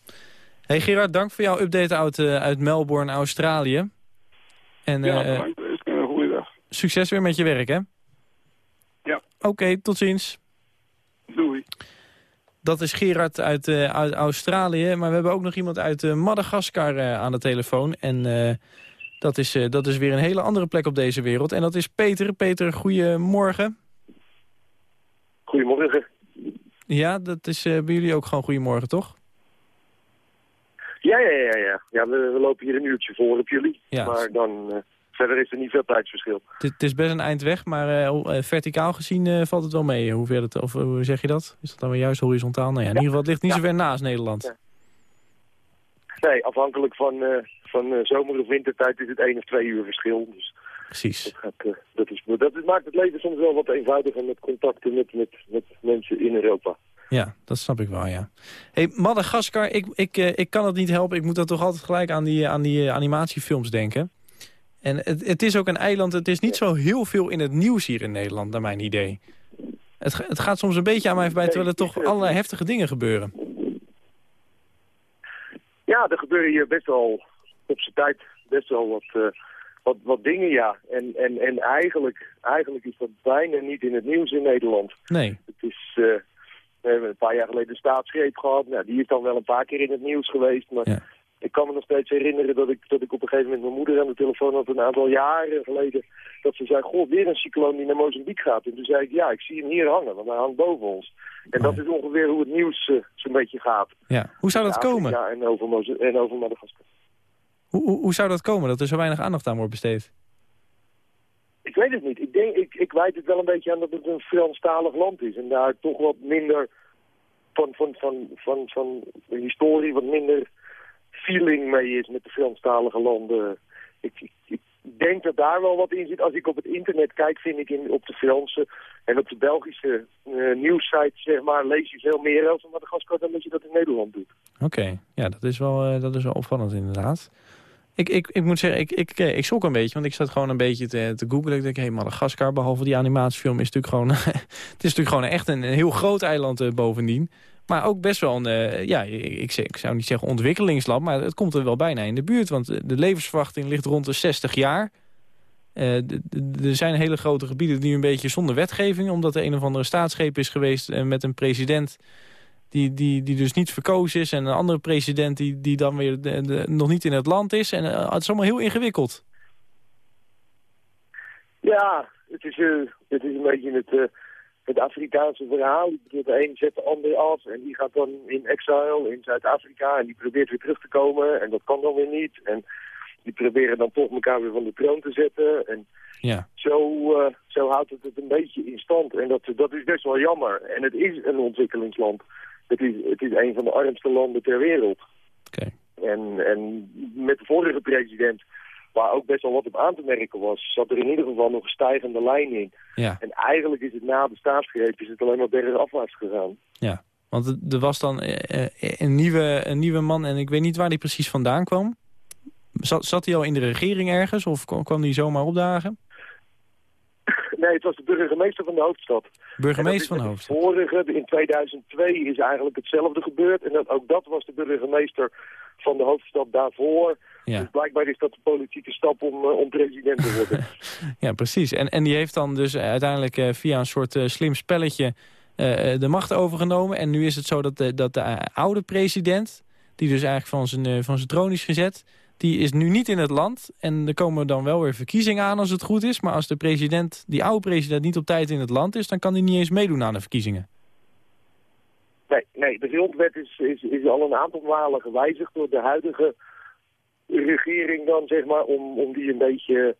Hey Gerard, dank voor jouw update uit, uit Melbourne, Australië. En, ja, bedankt. Een goede dag. Succes weer met je werk, hè? Ja. Oké, tot ziens. Doei. Dat is Gerard uit, uh, uit, Australië. Maar we hebben ook nog iemand uit uh, Madagaskar uh, aan de telefoon. En dat, is, dat is weer een hele andere plek op deze wereld. En dat is Peter. Peter, goedemorgen. Goedemorgen. Ja, dat is bij jullie ook gewoon goedemorgen, toch? Ja, ja, ja. ja. ja we, we lopen hier een uurtje voor op jullie. Ja. Maar dan Verder is er niet veel tijdsverschil. Het is best een eind weg, maar uh, verticaal gezien uh, valt het wel mee. Hoe, ver het, of, hoe zeg je dat? Is dat dan weer juist horizontaal? Nou ja, in ieder geval, het ligt niet zo ver naast Nederland. Nee, afhankelijk van, uh, van zomer- of wintertijd is het één of twee uur verschil. Dus Precies. Dat, gaat, dat, is, dat maakt het leven soms wel wat eenvoudiger met contacten met, met, met mensen in Europa. Ja, dat snap ik wel, ja. Hey, Madagaskar, ik, ik, ik kan het niet helpen. Ik moet dan toch altijd gelijk aan die, aan die animatiefilms denken. En het, het, is ook een eiland, het is niet zo heel veel in het nieuws hier in Nederland, naar mijn idee. Het, het gaat soms een beetje aan mij voorbij, terwijl er toch allerlei heftige dingen gebeuren. Ja, er gebeuren hier best wel op zijn tijd best wel wat, uh, wat, wat dingen, ja. En, en, en eigenlijk, eigenlijk is dat bijna niet in het nieuws in Nederland. Nee. Het is, uh, we hebben een paar jaar geleden een staatsgreep gehad. Nou, die is dan wel een paar keer in het nieuws geweest, maar... Ja ik kan me nog steeds herinneren dat ik, dat ik op een gegeven moment mijn moeder aan de telefoon had een aantal jaren geleden. Dat ze zei, goh, weer een cycloon die naar Mozambique gaat. En toen zei ik, ja, ik zie hem hier hangen, want hij hangt boven ons. En dat is ongeveer hoe het nieuws uh, zo'n beetje gaat. Ja, hoe zou dat komen? Ja, en over, en over Madagaskar. Hoe, hoe, hoe zou dat komen, dat er zo weinig aandacht aan wordt besteed? Ik weet het niet. Ik, denk, ik, ik wijt het wel een beetje aan dat het een Franstalig land is. En daar toch wat minder van, van, van, van, van, van historie, wat minder feeling mee is met de Franstalige landen. Ik, ik, denk dat daar wel wat in zit. Als ik op het internet kijk, vind ik in, op de Franse en op de Belgische uh, zeg maar, lees je veel meer over Madagaskar dan dat je dat in Nederland doet. Oké, ja, dat is, wel, uh, dat is wel opvallend inderdaad. Ik, ik, ik moet zeggen, ik, ik, ik schrok een beetje, want ik zat gewoon een beetje te, te googlen. Ik denk, hé, hey, Madagaskar, behalve die animatiefilm, is natuurlijk gewoon, het is natuurlijk gewoon echt een, heel groot eiland bovendien. Maar ook best wel een, uh, ja, ik, zou niet zeggen ontwikkelingsland, maar het komt er wel bijna in de buurt. Want de levensverwachting ligt rond de 60 jaar. Uh, er zijn hele grote gebieden die een beetje zonder wetgeving... omdat er een of andere staatsgreep is geweest uh, met een president... Die, die, die dus niet verkozen is en een andere president die, die dan weer de, nog niet in het land is. En het is allemaal heel ingewikkeld. Ja, het is, het is een beetje het het Afrikaanse verhaal. De een zet de ander af en die gaat dan in exile in Zuid-Afrika en die probeert weer terug te komen en dat kan dan weer niet. En die proberen dan toch elkaar weer van de troon te zetten. En ja. zo, uh, zo houdt het het een beetje in stand. En dat, dat is best wel jammer. En het is een ontwikkelingsland. Het is, het is een van de armste landen ter wereld. Okay. En, en met de vorige president waar ook best wel wat op aan te merken was, zat er in ieder geval nog een stijgende lijn in. Ja. En eigenlijk is het na de staatsgreep is het alleen maar bergafwaarts gegaan. Ja, want er was dan eh, eh, een nieuwe, een nieuwe man en ik weet niet waar die precies vandaan kwam. Zat, zat hij al in de regering ergens of kwam hij zomaar opdagen? Nee, het was de burgemeester van de hoofdstad. Burgemeester van de hoofdstad. Vorige, in 2002 is eigenlijk hetzelfde gebeurd. En dat, ook dat was de burgemeester van de hoofdstad daarvoor. Ja. Dus blijkbaar is dat de politieke stap om, uh, om president te worden. ja, precies. En, en die heeft dan dus uiteindelijk uh, via een soort uh, slim spelletje de macht overgenomen. En nu is het zo dat de, dat de oude president, die dus eigenlijk van zijn, van zijn troon is gezet... die is nu niet in het land. En er komen dan wel weer verkiezingen aan als het goed is. Maar als de president, die oude president niet op tijd in het land is... dan kan hij niet eens meedoen aan de verkiezingen. Nee, nee de grondwet is, is, is al een aantal malen gewijzigd door de huidige regering dan, zeg maar, om, om die een beetje,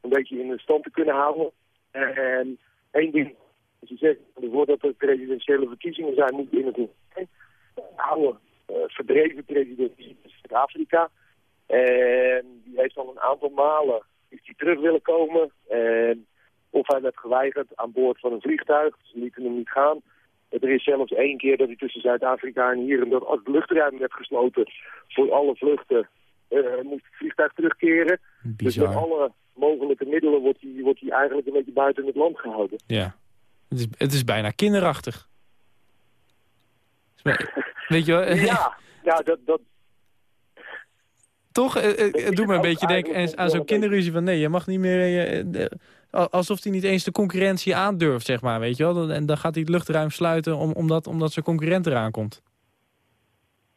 een beetje in stand te kunnen houden. En één ding, als je zegt, voordat er presidentiële verkiezingen zijn, moet in het oude uh, verdreven president Zuid-Afrika. En die heeft al een aantal malen is die terug willen komen. En Of hij werd geweigerd aan boord van een vliegtuig. Ze lieten hem niet gaan. Er is zelfs één keer dat hij tussen Zuid-Afrika en hier... en dat als het luchtruim werd gesloten voor alle vluchten... Uh, moest het vliegtuig terugkeren. Bizar. Dus met alle mogelijke middelen wordt hij, wordt hij eigenlijk een beetje buiten het land gehouden. Ja, het is, het is bijna kinderachtig. Weet je wel? ja, ja dat, dat, toch? Het doet me een beetje denken aan zo'n kinderruzie van... nee, je mag niet meer... alsof hij niet eens de concurrentie aandurft, zeg maar, weet je wel? En dan gaat hij het luchtruim sluiten om, omdat, omdat zijn concurrent eraan komt.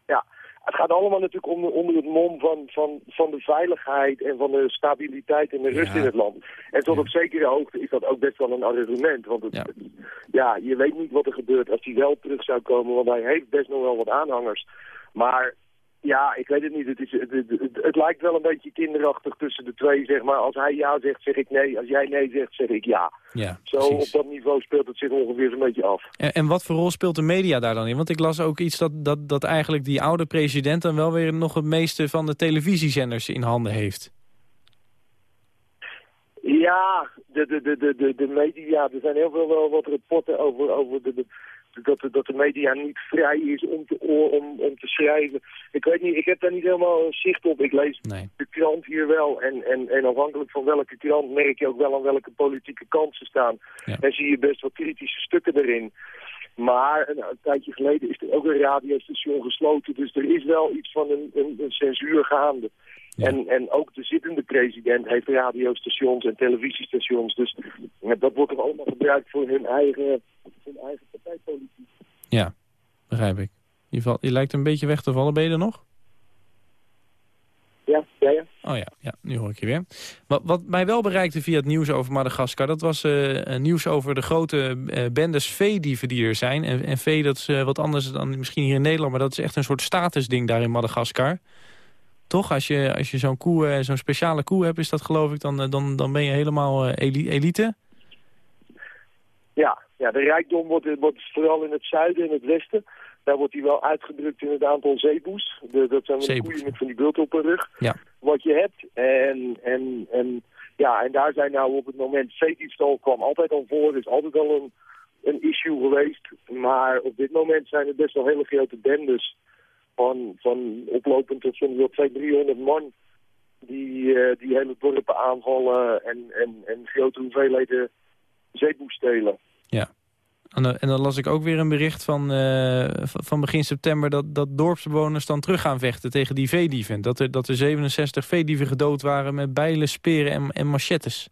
Ja, het gaat allemaal natuurlijk onder, onder het mom van, van, van de veiligheid... en van de stabiliteit en de rust in het land. En tot op zekere hoogte is dat ook best wel een argument. Want het, ja. ja, je weet niet wat er gebeurt als hij wel terug zou komen... want hij heeft best nog wel wat aanhangers. Maar ja, ik weet het niet. Het, is, het, het, het, lijkt wel een beetje kinderachtig tussen de twee, zeg maar. Als hij ja zegt, zeg ik nee. Als jij nee zegt, zeg ik ja. ja Zo op dat niveau speelt het zich ongeveer zo'n beetje af. En, en, wat voor rol speelt de media daar dan in? Want ik las ook iets dat, dat, dat eigenlijk die oude president... dan wel weer nog het meeste van de televisiezenders in handen heeft. Ja, de, de, de, de, de media, er zijn heel veel wel wat rapporten over, over de, de dat, de, dat de media niet vrij is om te, om, om te schrijven. Ik weet niet, ik heb daar niet helemaal zicht op. Ik lees de krant hier wel. En, en, en afhankelijk van welke krant merk je ook wel aan welke politieke kant ze staan. En zie je best wel kritische stukken erin. Maar een, een, tijdje geleden is er ook een radiostation gesloten. Dus er is wel iets van een, een, een censuur gaande. En, en ook de zittende president heeft radiostations en televisiestations. Dus dat wordt er allemaal gebruikt voor hun eigen, hun eigen partijpolitiek. Ja, begrijp ik. Je, val, je lijkt een beetje weg te vallen. Ben je er nog? Ja, ja, ja. Oh ja, ja nu hoor ik je weer. Wat, wat mij wel bereikte via het nieuws over Madagaskar... dat was uh, nieuws over de grote uh, bendes veedieven die er zijn. En, en vee, dat is uh, wat anders dan misschien hier in Nederland... maar dat is echt een soort statusding daar in Madagaskar. Toch? Als je, als je zo'n koe, zo'n speciale koe hebt, is dat geloof ik... dan, dan, dan ben je helemaal elite. Ja, ja, de rijkdom wordt, wordt vooral in het zuiden en het westen... Daar wordt hij wel uitgedrukt in het aantal zeeboes. De, dat zijn de koeien met van die bult op de rug. Ja. Wat je hebt. En, en, en, ja, en daar zijn nou op het moment... Zeediefstal kwam altijd al voor. is altijd al een, een issue geweest. Maar op dit moment zijn er best wel hele grote bendes. Van, van oplopend tot zo'n 200, 300 man. Die, uh, die hele dorpen aanvallen. En, en, en grote hoeveelheden zeeboes stelen. Ja. En dan las ik ook weer een bericht van, uh, van begin september... Dat, dat dorpsbewoners dan terug gaan vechten tegen die veedieven. Dat er, dat er 67 veedieven gedood waren met bijlen, speren en, en machettes.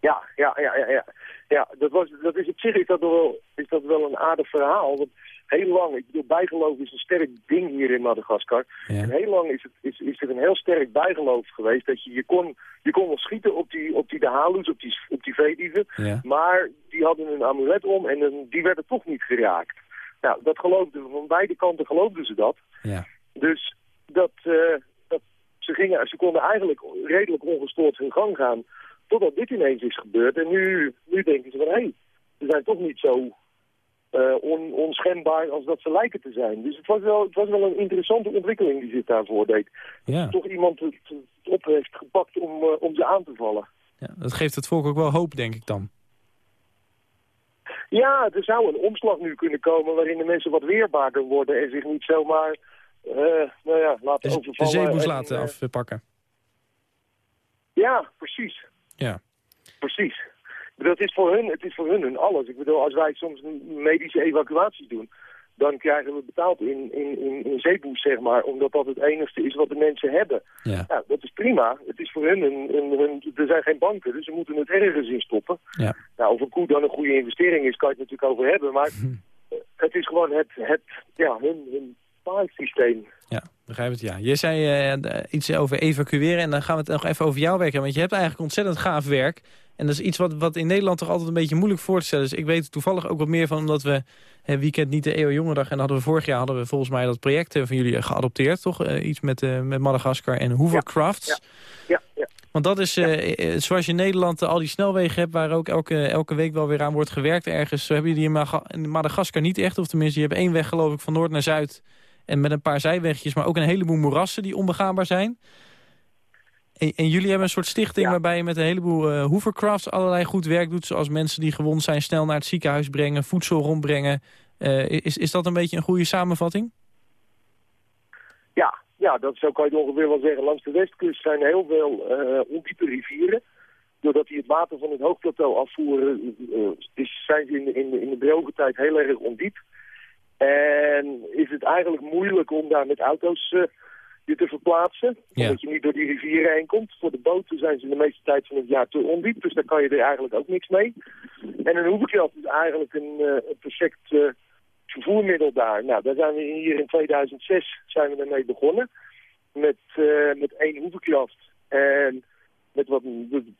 Ja, ja, ja, ja. ja. ja dat, was, dat is op zich is dat wel, is dat wel een aardig verhaal. Want heel lang, ik bedoel, bijgeloof is een sterk ding hier in Madagaskar. En heel lang is, het, is, is er een heel sterk bijgeloof geweest dat je, je kon, je kon wel schieten op die, op die de halus, op die, op die veedieven. Maar die hadden een amulet om en die werden toch niet geraakt. Nou, dat geloofden van beide kanten geloofden ze dat. Ja. Dus dat, uh, dat ze, gingen, ze konden eigenlijk redelijk ongestoord hun gang gaan. Totdat dit ineens is gebeurd. En nu, nu denken ze van, hé, hey, ze zijn toch niet zo uh, on, onschendbaar als dat ze lijken te zijn. Dus het was wel, het was wel een interessante ontwikkeling die zich daarvoor deed. Ja. Toch iemand het, op heeft gepakt om, uh, om ze aan te vallen. Ja, dat geeft het volk ook wel hoop, denk ik dan. Ja, er zou een omslag nu kunnen komen waarin de mensen wat weerbaarder worden en zich niet zomaar uh, nou ja, laten de, overvallen. De zeeboes laten afpakken. Ja, precies. Ja. Precies. Dat is voor hun, het is voor hun hun alles. Ik bedoel, als wij soms medische evacuaties doen, dan krijgen we betaald in, in, in, in zeeboes, zeg maar, omdat dat het enigste is wat de mensen hebben. Ja. dat is prima. Het is voor hun, een, een, een, er zijn geen banken, dus ze moeten het ergens in stoppen. Ja. Nou, of een koe dan een goede investering is, kan je het natuurlijk over hebben, maar het is gewoon het, het ja, hun, hun systeem. Ja, begrijp het, ja. Je zei uh, iets over evacueren en dan gaan we het nog even over jou werken. Want je hebt eigenlijk ontzettend gaaf werk. En dat is iets wat, wat in Nederland toch altijd een beetje moeilijk voor te stellen. Dus ik weet toevallig ook wat meer van, omdat we het weekend niet de EO Jongerendag... en hadden we vorig jaar hadden we volgens mij dat project van jullie geadopteerd, toch? Uh, iets met, uh, met Madagaskar en Hoovercrafts. Ja, ja, ja. Want dat is, uh, zoals je in Nederland al die snelwegen hebt... waar ook elke, elke week wel weer aan wordt gewerkt ergens... zo hebben jullie in Madagaskar niet echt. Of tenminste, je hebt één weg geloof ik van noord naar zuid... en met een paar zijwegjes, maar ook een heleboel moerassen die onbegaanbaar zijn... En, en, jullie hebben een soort stichting waarbij je met een heleboel uh, hovercrafts allerlei goed werk doet. Zoals mensen die gewond zijn snel naar het ziekenhuis brengen, voedsel rondbrengen. Uh, is, is dat een beetje een goede samenvatting? Ja, ja, dat zo kan je ongeveer wel zeggen. Langs de westkust zijn heel veel uh, ondiepe rivieren. Doordat die het water van het hoogplateau afvoeren, is, zijn ze in de, in, de, in de droge tijd heel erg ondiep. En is het eigenlijk moeilijk om daar met auto's je te verplaatsen. Ja. Omdat je niet door die rivieren heen komt. Voor de boten zijn ze de meeste tijd van het jaar te ondiep. Dus daar kan je er eigenlijk ook niks mee. En een hoevenkrat is eigenlijk een, een perfect uh, vervoermiddel daar. Nou, daar zijn we hier in 2006 zijn we ermee begonnen. Met, uh, met één hoevenkracht. En met wat, we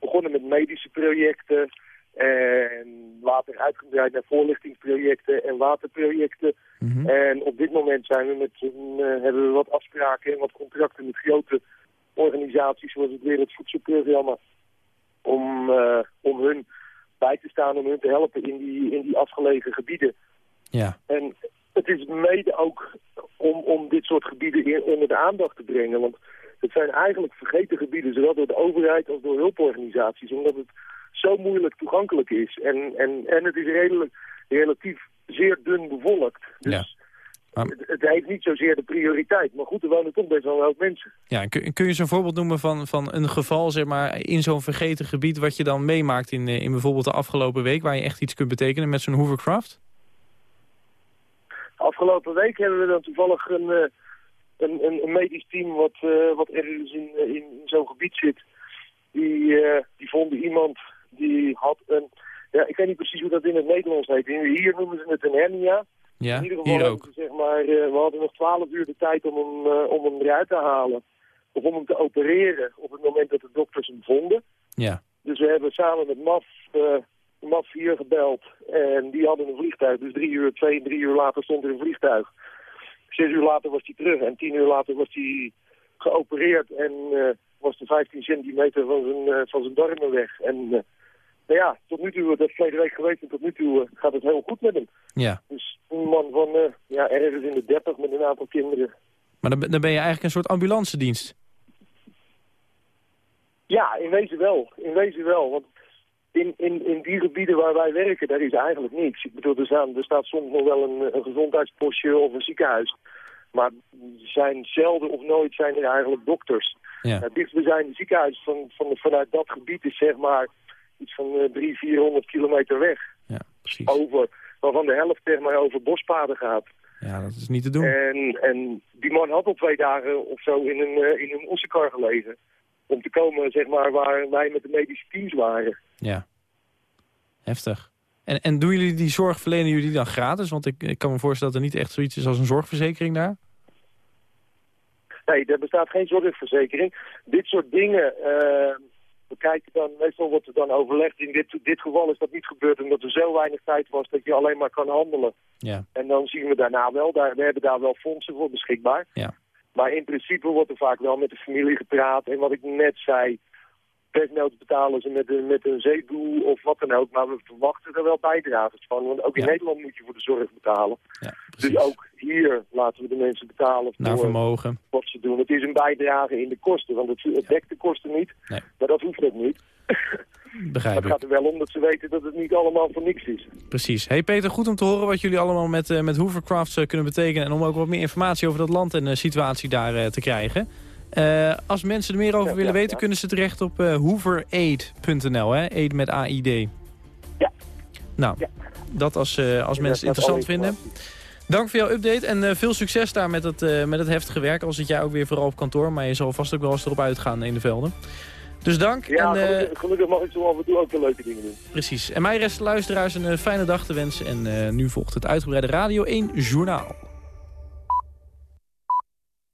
begonnen met medische projecten. En later uitgebreid naar voorlichtingsprojecten en waterprojecten. Mhm. En op dit moment zijn we met, uh, hebben we wat afspraken en wat contracten met grote organisaties zoals het Wereldvoedselprogramma. Om, uh, om hun bij te staan, om hun te helpen in die, in die afgelegen gebieden. Ja. En het is mede ook om, om dit soort gebieden in, onder de aandacht te brengen. Want het zijn eigenlijk vergeten gebieden, zowel door de overheid als door hulporganisaties. Omdat het zo moeilijk toegankelijk is. En, en, en het is redelijk, relatief zeer dun bevolkt. Dus ja. het, het, heeft niet zozeer de prioriteit. Maar goed, er wonen toch best wel wel mensen. Ja, kun, kun je zo'n voorbeeld noemen van, van een geval zeg maar, in zo'n vergeten gebied... wat je dan meemaakt in, in bijvoorbeeld de afgelopen week... waar je echt iets kunt betekenen met zo'n Hoovercraft? Afgelopen week hebben we dan toevallig een, eh, een, een, een medisch team... wat, uh, wat ergens in, in, in zo'n gebied zit... Die, uh, die vonden iemand die had een... Ja, ik weet niet precies hoe dat in het Nederlands heet. Hier noemen ze het een hernia. Ja, in ieder geval hier ook. zeg maar, uh, we hadden nog twaalf uur de tijd om hem, uh, om hem eruit te halen. Of om hem te opereren op het moment dat de dokters hem vonden. Ja. Dus we hebben samen met MAF, uh, MAF hier gebeld. En die hadden een vliegtuig. Dus drie uur, twee, drie uur later stond er een vliegtuig. Zes uur later was hij terug. En tien uur later was hij geopereerd. En was de 15 centimeter van zijn, van zijn darmen weg. En nou ja, tot nu toe, dat is verleden week geweest en tot nu toe uh, gaat het heel goed met hem. Ja. Dus een man van uh, ja, ergens in de 30 met een aantal kinderen. Maar dan, dan ben je eigenlijk een soort ambulance dienst? Ja, in wezen wel. In wezen wel. Want in, in, in die gebieden waar wij werken, daar is eigenlijk niks. Ik bedoel, er, staan, er staat soms nog wel een, een gezondheidspostje of een ziekenhuis. Maar zijn zelden of nooit zijn er eigenlijk dokters. Ja. Het dichtstbijzijnde ziekenhuis van, van, vanuit dat gebied is zeg maar iets van uh, 300, 400 kilometer weg. Ja, precies. Over, waarvan de helft zeg maar over bospaden gaat. Ja, dat is niet te doen. En, en die man had al twee dagen of zo in een, uh, in een ossekar gelegen. Om te komen, zeg maar, waar wij met de medische teams waren. Ja. Heftig. En, en doen jullie die zorg, verlenen jullie dan gratis? Want ik, ik kan me voorstellen dat er niet echt zoiets is als een zorgverzekering daar. Nee, er bestaat geen zorgverzekering. Dit soort dingen... Uh, we kijken dan, meestal wordt er dan overlegd. In dit, dit geval is dat niet gebeurd omdat er zo weinig tijd was dat je alleen maar kan handelen. Ja. En dan zien we daarna wel, daar, we hebben daar wel fondsen voor beschikbaar. Ja. Maar in principe wordt er vaak wel met de familie gepraat. En wat ik net zei, desnoods betalen ze met een, met een zeedoel of wat dan ook. Maar we verwachten er wel bijdrages van. Want ook in Nederland moet je voor de zorg betalen. Ja, dus ook hier laten we de mensen betalen voor Naar vermogen. wat ze doen. Het is een bijdrage in de kosten. Want het, het dekt de kosten niet. Nee. Maar dat hoeft ook niet. Begrijp het gaat er wel om dat ze weten dat het niet allemaal voor niks is. Precies. Hey Peter, goed om te horen wat jullie allemaal met, uh, met Hoovercrafts uh, kunnen betekenen. En om ook wat meer informatie over dat land en de situatie daar te krijgen. Uh, als mensen er meer over ja, willen ja, weten, ja. kunnen ze terecht op uh, hooveraid.nl, hè? Aid met AID. Ja. Nou, dat als, uh, als mensen het interessant vinden. Dank voor jouw update en veel succes daar met het, met het heftige werk. Al zit jij ook weer vooral op kantoor, maar je zal vast ook wel eens erop uitgaan in de velden. Dus dank. Ja, en, gelukkig, gelukkig, mag ik zo af en toe ook de leuke dingen doen. Precies. En mij rest luisteraars een fijne dag te wensen. En nu volgt het uitgebreide Radio 1 Journaal.